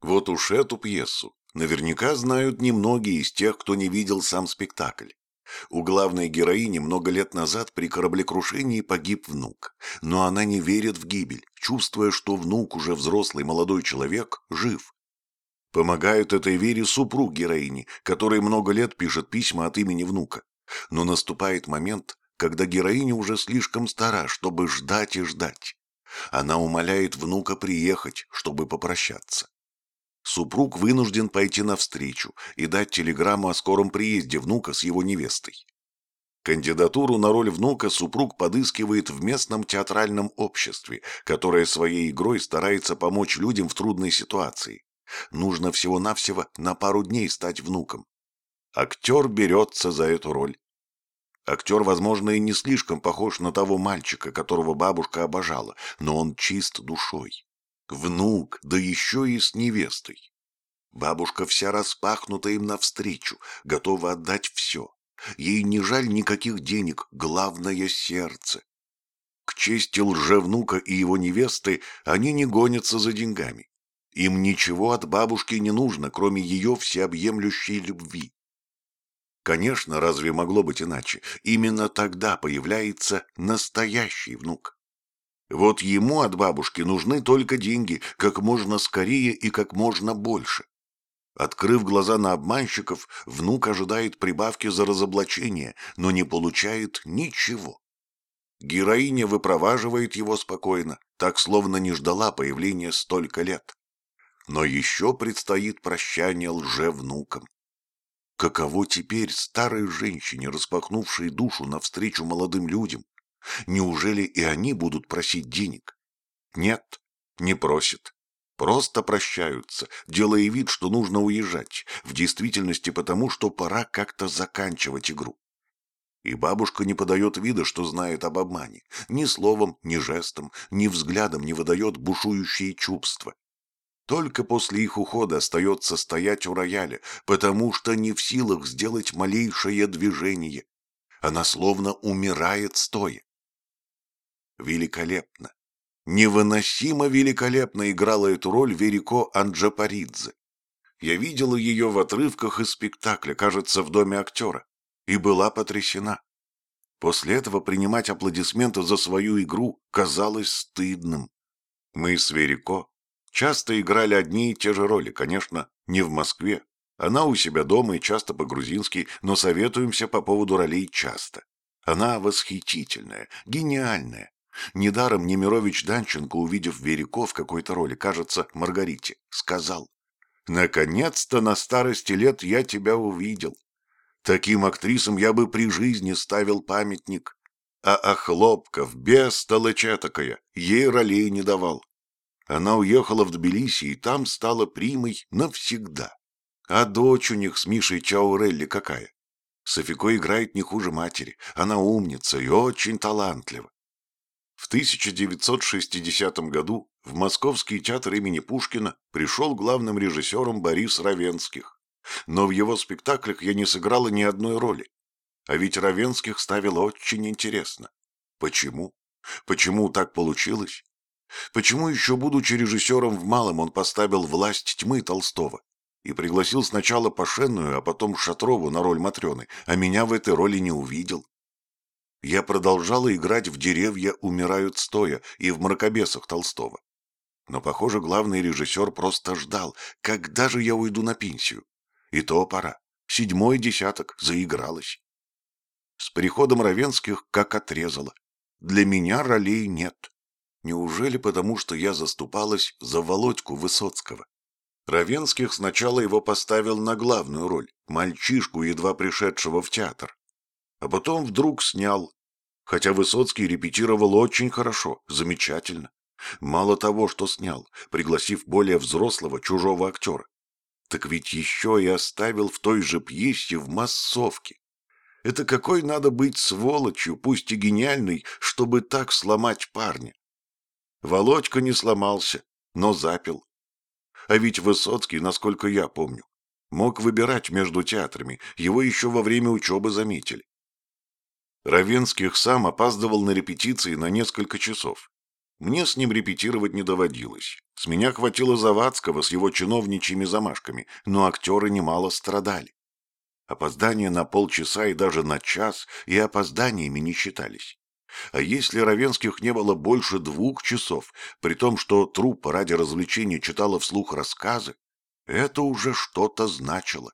Вот уж эту пьесу наверняка знают немногие из тех, кто не видел сам спектакль. У главной героини много лет назад при кораблекрушении погиб внук, но она не верит в гибель, чувствуя, что внук, уже взрослый молодой человек, жив. Помогает этой вере супруг героини, который много лет пишет письма от имени внука. Но наступает момент, когда героиня уже слишком стара, чтобы ждать и ждать. Она умоляет внука приехать, чтобы попрощаться. Супруг вынужден пойти навстречу и дать телеграмму о скором приезде внука с его невестой. Кандидатуру на роль внука супруг подыскивает в местном театральном обществе, которое своей игрой старается помочь людям в трудной ситуации. Нужно всего-навсего на пару дней стать внуком. Актер берется за эту роль. Актер, возможно, и не слишком похож на того мальчика, которого бабушка обожала, но он чист душой. Внук, да еще и с невестой. Бабушка вся распахнута им навстречу, готова отдать все. Ей не жаль никаких денег, главное — сердце. К чести лжевнука и его невесты они не гонятся за деньгами. Им ничего от бабушки не нужно, кроме ее всеобъемлющей любви. Конечно, разве могло быть иначе? Именно тогда появляется настоящий внук. Вот ему от бабушки нужны только деньги, как можно скорее и как можно больше. Открыв глаза на обманщиков, внук ожидает прибавки за разоблачение, но не получает ничего. Героиня выпроваживает его спокойно, так словно не ждала появления столько лет. Но еще предстоит прощание лже-внукам. Каково теперь старой женщине, распахнувшей душу навстречу молодым людям, Неужели и они будут просить денег? Нет, не просят. Просто прощаются, делая вид, что нужно уезжать, в действительности потому, что пора как-то заканчивать игру. И бабушка не подает вида, что знает об обмане. Ни словом, ни жестом, ни взглядом не выдает бушующие чувства. Только после их ухода остается стоять у рояля, потому что не в силах сделать малейшее движение. Она словно умирает стоя. Великолепно, невыносимо великолепно играла эту роль Верико Анджапаридзе. Я видела ее в отрывках из спектакля, кажется, в доме актера, и была потрясена. После этого принимать аплодисменты за свою игру казалось стыдным. Мы с Верико часто играли одни и те же роли, конечно, не в Москве. Она у себя дома и часто по-грузински, но советуемся по поводу ролей часто. Она восхитительная, гениальная, Недаром Немирович Данченко, увидев Верико в какой-то роли, кажется, Маргарите, сказал, «Наконец-то на старости лет я тебя увидел. Таким актрисам я бы при жизни ставил памятник. А Охлопков, бестолочь такая, ей ролей не давал. Она уехала в Тбилиси и там стала примой навсегда. А дочь у них с Мишей Чаурелли какая? Софико играет не хуже матери. Она умница и очень талантлива. В 1960 году в Московский театр имени Пушкина пришел главным режиссером Борис Равенских. Но в его спектаклях я не сыграла ни одной роли. А ведь Равенских ставил очень интересно. Почему? Почему так получилось? Почему еще будучи режиссером в Малом он поставил «Власть тьмы» Толстого и пригласил сначала Пашенную, а потом Шатрову на роль Матрены, а меня в этой роли не увидел? Я продолжала играть в «Деревья умирают стоя» и в «Мракобесах» Толстого. Но, похоже, главный режиссер просто ждал, когда же я уйду на пенсию. И то пора. Седьмой десяток заигралась. С приходом Равенских как отрезало. Для меня ролей нет. Неужели потому, что я заступалась за Володьку Высоцкого? Равенских сначала его поставил на главную роль, мальчишку, едва пришедшего в театр а потом вдруг снял. Хотя Высоцкий репетировал очень хорошо, замечательно. Мало того, что снял, пригласив более взрослого чужого актера, так ведь еще и оставил в той же пьесе в массовке. Это какой надо быть сволочью, пусть и гениальной, чтобы так сломать парня. Володька не сломался, но запил. А ведь Высоцкий, насколько я помню, мог выбирать между театрами, его еще во время учебы заметили. Равенских сам опаздывал на репетиции на несколько часов. Мне с ним репетировать не доводилось. С меня хватило Завадского с его чиновничьими замашками, но актеры немало страдали. Опоздания на полчаса и даже на час и опозданиями не считались. А если Равенских не было больше двух часов, при том, что труппа ради развлечения читала вслух рассказы, это уже что-то значило.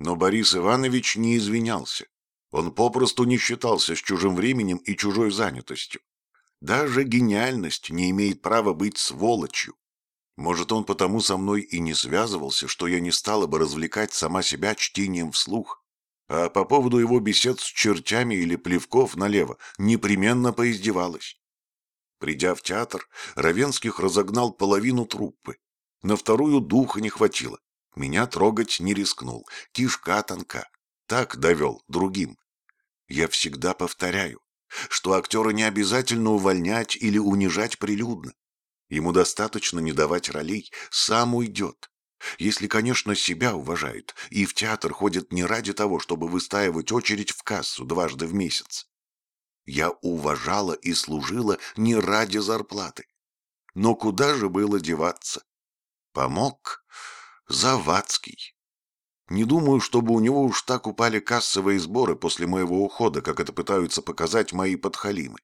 Но Борис Иванович не извинялся. Он попросту не считался с чужим временем и чужой занятостью. Даже гениальность не имеет права быть сволочью. Может, он потому со мной и не связывался, что я не стала бы развлекать сама себя чтением вслух. А по поводу его бесед с чертями или плевков налево непременно поиздевалась. Придя в театр, Равенских разогнал половину труппы. На вторую духа не хватило. Меня трогать не рискнул, кишка тонка. Так довел другим. Я всегда повторяю, что актера не обязательно увольнять или унижать прилюдно. Ему достаточно не давать ролей, сам уйдет. Если, конечно, себя уважает, и в театр ходит не ради того, чтобы выстаивать очередь в кассу дважды в месяц. Я уважала и служила не ради зарплаты. Но куда же было деваться? Помог Завадский. Не думаю, чтобы у него уж так упали кассовые сборы после моего ухода, как это пытаются показать мои подхалимы.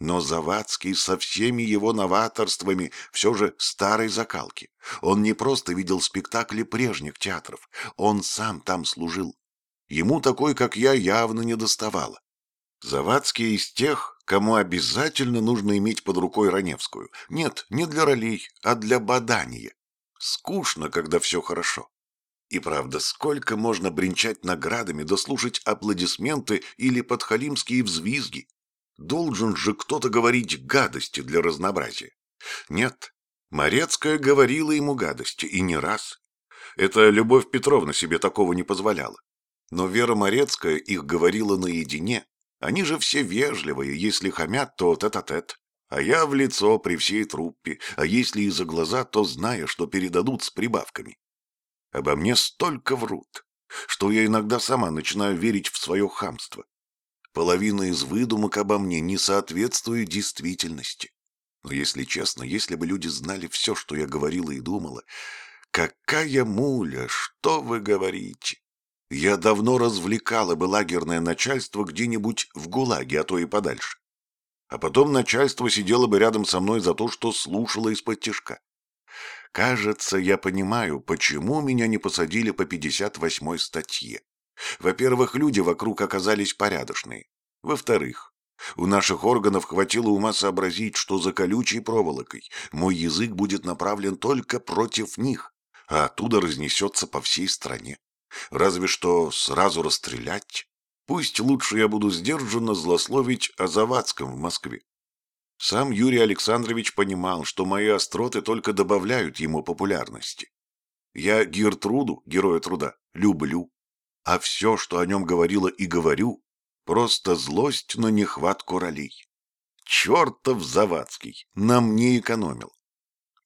Но Завадский со всеми его новаторствами все же старой закалки. Он не просто видел спектакли прежних театров, он сам там служил. Ему такой, как я, явно не доставало. Завадский из тех, кому обязательно нужно иметь под рукой Раневскую. Нет, не для ролей, а для бадания. Скучно, когда все хорошо. И правда, сколько можно бренчать наградами, да слушать аплодисменты или подхалимские взвизги? Должен же кто-то говорить гадости для разнообразия. Нет, Морецкая говорила ему гадости, и не раз. Это Любовь Петровна себе такого не позволяла. Но Вера Морецкая их говорила наедине. Они же все вежливые, если хамят, то тет-а-тет. -тет. А я в лицо при всей труппе, а если и за глаза, то зная, что передадут с прибавками. Обо мне столько врут, что я иногда сама начинаю верить в свое хамство. Половина из выдумок обо мне не соответствует действительности. Но если честно, если бы люди знали все, что я говорила и думала, какая муля, что вы говорите? Я давно развлекала бы лагерное начальство где-нибудь в ГУЛАГе, а то и подальше. А потом начальство сидело бы рядом со мной за то, что слушало из-под тяжка. Кажется, я понимаю, почему меня не посадили по 58-й статье. Во-первых, люди вокруг оказались порядочные. Во-вторых, у наших органов хватило ума сообразить, что за колючей проволокой мой язык будет направлен только против них, а оттуда разнесется по всей стране. Разве что сразу расстрелять. Пусть лучше я буду сдержанно злословить о Завадском в Москве. Сам Юрий Александрович понимал, что мои остроты только добавляют ему популярности. Я Гертруду, героя труда, люблю. А все, что о нем говорила и говорю, просто злость на нехватку ролей. Чертов Завадский нам не экономил.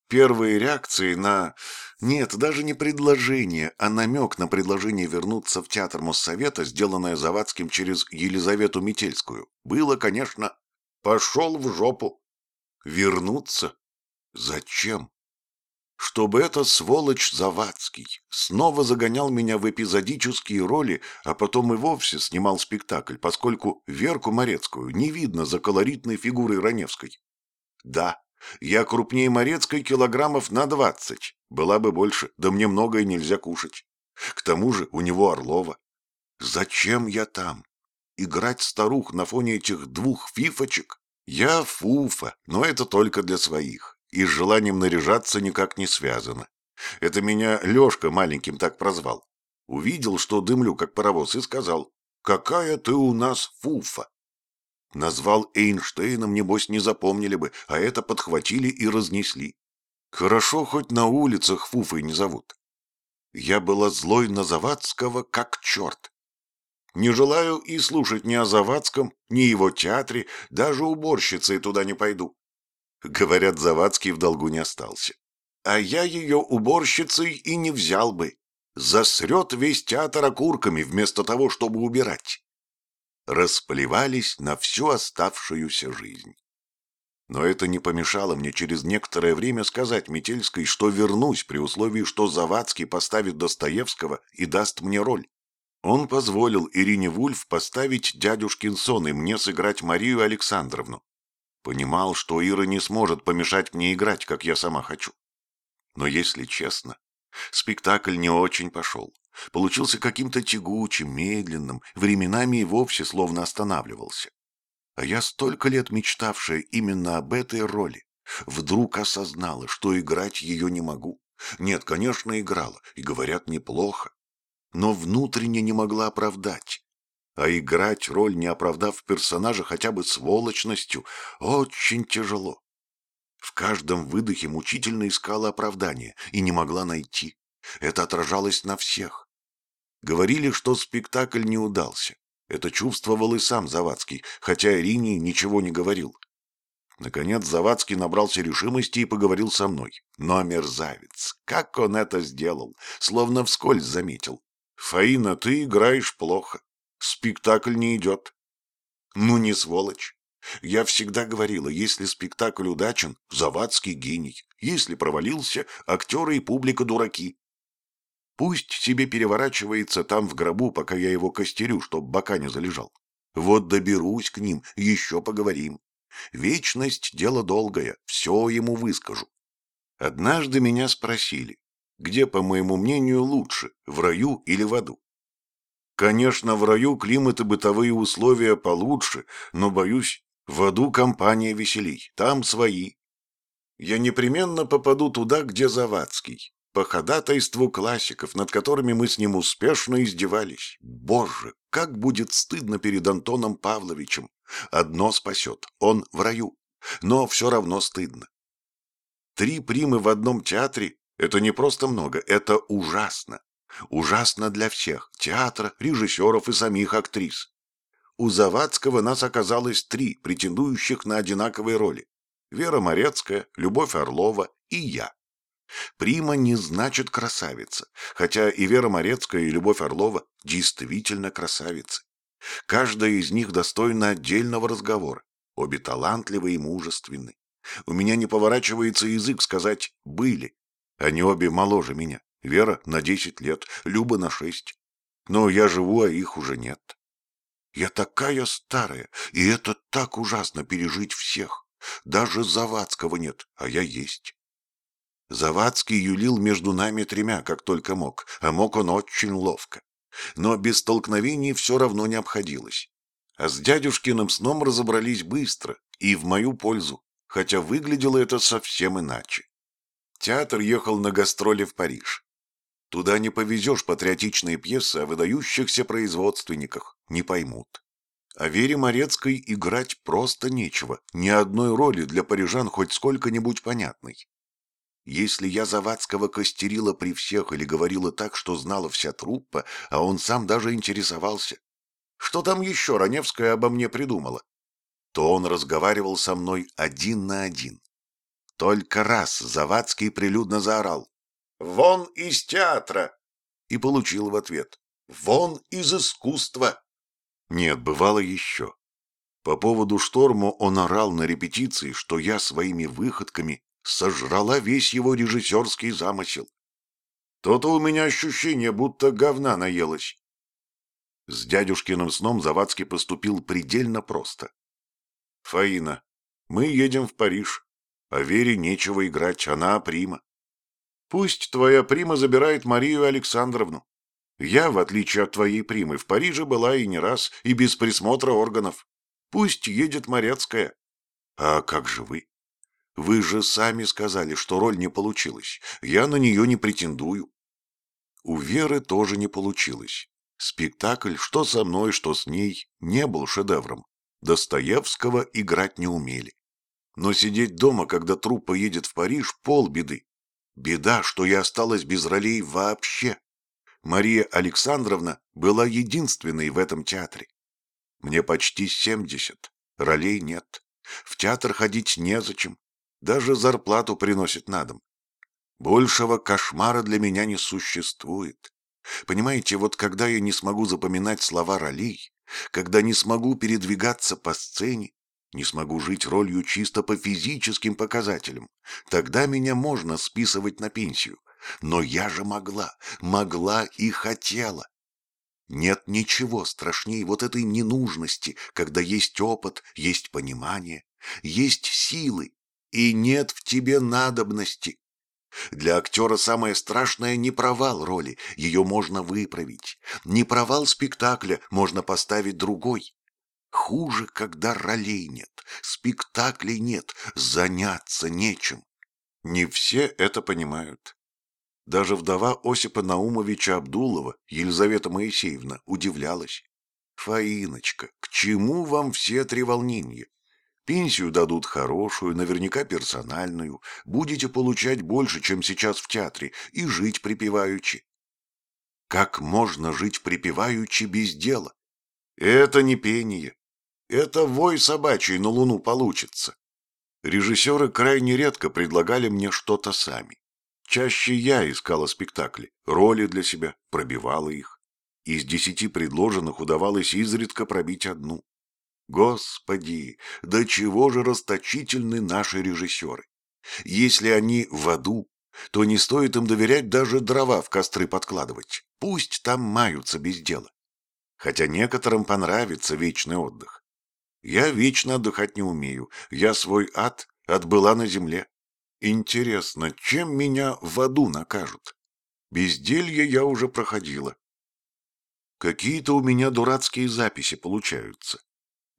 Первые реакции на... Нет, даже не предложение, а намек на предложение вернуться в театр Моссовета, сделанное Завадским через Елизавету Метельскую, было, конечно, «пошел в жопу». Вернуться? Зачем? чтобы эта сволочь Завадский снова загонял меня в эпизодические роли, а потом и вовсе снимал спектакль, поскольку Верку Морецкую не видно за колоритной фигурой Раневской. Да, я крупнее Морецкой килограммов на двадцать, была бы больше, да мне многое нельзя кушать. К тому же у него Орлова. Зачем я там? Играть старух на фоне этих двух фифочек? Я фуфа, но это только для своих и с желанием наряжаться никак не связано. Это меня Лешка маленьким так прозвал. Увидел, что дымлю, как паровоз, и сказал, «Какая ты у нас фуфа!» Назвал Эйнштейном, небось, не запомнили бы, а это подхватили и разнесли. Хорошо, хоть на улицах фуфой не зовут. Я была злой на Завадского, как черт. Не желаю и слушать ни о Завадском, ни его театре, даже уборщицей туда не пойду. Говорят, Завадский в долгу не остался. А я ее уборщицей и не взял бы. Засрет весь театр окурками вместо того, чтобы убирать. Расплевались на всю оставшуюся жизнь. Но это не помешало мне через некоторое время сказать Метельской, что вернусь при условии, что Завадский поставит Достоевского и даст мне роль. Он позволил Ирине Вульф поставить дядюшкин сон и мне сыграть Марию Александровну. Понимал, что Ира не сможет помешать мне играть, как я сама хочу. Но если честно, спектакль не очень пошел. Получился каким-то тягучим, медленным, временами и вовсе словно останавливался. А я столько лет мечтавшая именно об этой роли, вдруг осознала, что играть ее не могу. Нет, конечно, играла, и говорят, неплохо. Но внутренне не могла оправдать. А играть роль, не оправдав персонажа хотя бы сволочностью, очень тяжело. В каждом выдохе мучительно искала оправдание и не могла найти. Это отражалось на всех. Говорили, что спектакль не удался. Это чувствовал и сам Завадский, хотя Ирине ничего не говорил. Наконец Завадский набрался решимости и поговорил со мной. Но мерзавец, как он это сделал, словно вскользь заметил. «Фаина, ты играешь плохо. Спектакль не идет». «Ну не сволочь. Я всегда говорила, если спектакль удачен, Завадский гений. Если провалился, актеры и публика дураки. Пусть себе переворачивается там в гробу, пока я его костерю, чтоб бока не залежал. Вот доберусь к ним, еще поговорим. Вечность — дело долгое, все ему выскажу. Однажды меня спросили, где, по моему мнению, лучше, в раю или в аду. Конечно, в раю климат и бытовые условия получше, но, боюсь, в аду компания веселей, там свои. Я непременно попаду туда, где Завадский по ходатайству классиков, над которыми мы с ним успешно издевались. Боже, как будет стыдно перед Антоном Павловичем. Одно спасет, он в раю, но все равно стыдно. Три примы в одном театре – это не просто много, это ужасно. Ужасно для всех – театра, режиссеров и самих актрис. У Завадского нас оказалось три, претендующих на одинаковые роли. Вера Морецкая, Любовь Орлова и я. Прима не значит красавица, хотя и Вера Морецкая, и Любовь Орлова действительно красавицы. Каждая из них достойна отдельного разговора, обе талантливы и мужественны. У меня не поворачивается язык сказать «были». Они обе моложе меня. Вера на десять лет, Люба на шесть. Но я живу, а их уже нет. Я такая старая, и это так ужасно пережить всех. Даже Завадского нет, а я есть. Завадский юлил между нами тремя, как только мог, а мог он очень ловко. Но без столкновений все равно не обходилось. А с дядюшкиным сном разобрались быстро и в мою пользу, хотя выглядело это совсем иначе. Театр ехал на гастроли в Париж. Туда не повезешь патриотичные пьесы о выдающихся производственниках, не поймут. А Вере Морецкой играть просто нечего, ни одной роли для парижан хоть сколько-нибудь понятной. Если я Завадского костерила при всех или говорила так, что знала вся труппа, а он сам даже интересовался, что там еще Раневская обо мне придумала, то он разговаривал со мной один на один. Только раз Завадский прилюдно заорал «Вон из театра!» и получил в ответ «Вон из искусства!» Нет, бывало еще. По поводу шторма он орал на репетиции, что я своими выходками сожрала весь его режиссерский замысел. То-то у меня ощущение, будто говна наелась. С дядюшкиным сном Завадский поступил предельно просто. «Фаина, мы едем в Париж, а Вере нечего играть, она прима. Пусть твоя прима забирает Марию Александровну. Я, в отличие от твоей примы, в Париже была и не раз, и без присмотра органов. Пусть едет Морецкая. А как же вы? Вы же сами сказали, что роль не получилась. Я на нее не претендую. У Веры тоже не получилось. Спектакль, что со мной, что с ней, не был шедевром. Достоевского играть не умели. Но сидеть дома, когда труппа едет в Париж, полбеды. Беда, что я осталась без ролей вообще. Мария Александровна была единственной в этом театре. Мне почти семьдесят, ролей нет. В театр ходить незачем, даже зарплату приносит на дом. Большего кошмара для меня не существует. Понимаете, вот когда я не смогу запоминать слова ролей, когда не смогу передвигаться по сцене, Не смогу жить ролью чисто по физическим показателям. Тогда меня можно списывать на пенсию. Но я же могла, могла и хотела. Нет ничего страшнее вот этой ненужности, когда есть опыт, есть понимание, есть силы, и нет в тебе надобности. Для актера самое страшное не провал роли, ее можно выправить. Не провал спектакля, можно поставить другой. Хуже, когда ролей нет, спектаклей нет, заняться нечем. Не все это понимают. Даже вдова Осипа Наумовича Абдулова, Елизавета Моисеевна, удивлялась. «Фаиночка, к чему вам все три волнения? Пенсию дадут хорошую, наверняка персональную, будете получать больше, чем сейчас в театре, и жить припеваючи». Как можно жить припеваючи без дела? Это не пение. Это вой собачий на луну получится. Режиссеры крайне редко предлагали мне что-то сами. Чаще я искала спектакли, роли для себя, пробивала их. Из десяти предложенных удавалось изредка пробить одну. Господи, до чего же расточительны наши режиссеры! Если они в аду, то не стоит им доверять даже дрова в костры подкладывать. Пусть там маются без дела. Хотя некоторым понравится вечный отдых. Я вечно отдыхать не умею. Я свой ад отбыла на земле. Интересно, чем меня в аду накажут? Безделье я уже проходила. Какие-то у меня дурацкие записи получаются.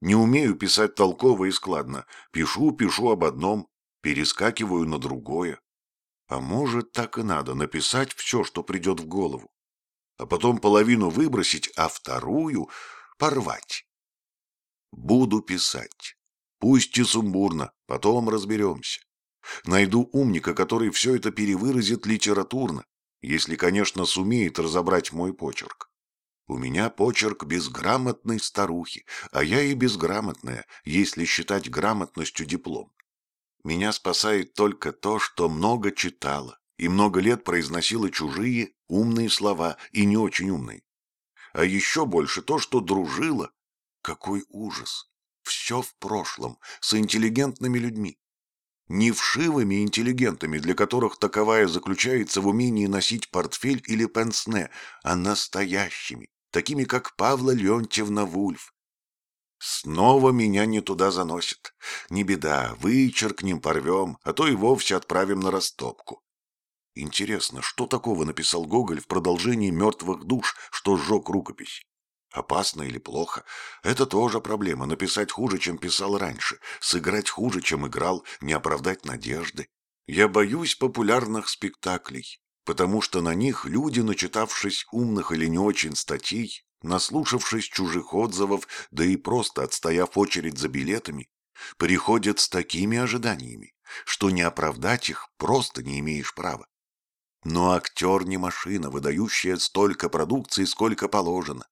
Не умею писать толково и складно. Пишу, пишу об одном, перескакиваю на другое. А может, так и надо, написать все, что придет в голову. А потом половину выбросить, а вторую порвать. Буду писать. Пусть и сумбурно, потом разберемся. Найду умника, который все это перевыразит литературно, если, конечно, сумеет разобрать мой почерк. У меня почерк безграмотной старухи, а я и безграмотная, если считать грамотностью диплом. Меня спасает только то, что много читала и много лет произносила чужие умные слова и не очень умные. А еще больше то, что дружила. Какой ужас! Все в прошлом, с интеллигентными людьми не вшивыми интеллигентами, для которых таковая заключается в умении носить портфель или пенсне, а настоящими, такими как Павла Леонтьевна Вульф. Снова меня не туда заносит. Не беда, вычеркнем, порвем, а то и вовсе отправим на растопку. Интересно, что такого написал Гоголь в продолжении «Мертвых душ», что сжег рукопись? Опасно или плохо? Это тоже проблема. Написать хуже, чем писал раньше. Сыграть хуже, чем играл. Не оправдать надежды. Я боюсь популярных спектаклей, потому что на них люди, начитавшись умных или не очень статей, наслушавшись чужих отзывов, да и просто отстояв очередь за билетами, приходят с такими ожиданиями, что не оправдать их просто не имеешь права. Но актер не машина, выдающая столько продукции, сколько положено.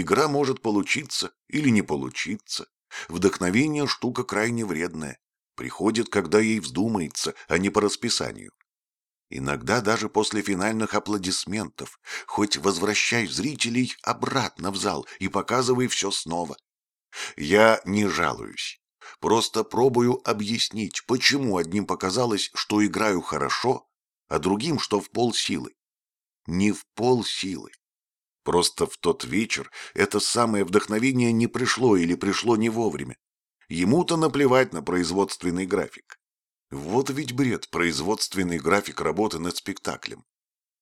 Игра может получиться или не получиться. Вдохновение – штука крайне вредная. Приходит, когда ей вздумается, а не по расписанию. Иногда даже после финальных аплодисментов, хоть возвращай зрителей обратно в зал и показывай все снова. Я не жалуюсь. Просто пробую объяснить, почему одним показалось, что играю хорошо, а другим, что в полсилы. Не в полсилы, Просто в тот вечер это самое вдохновение не пришло или пришло не вовремя. Ему-то наплевать на производственный график. Вот ведь бред, производственный график работы над спектаклем.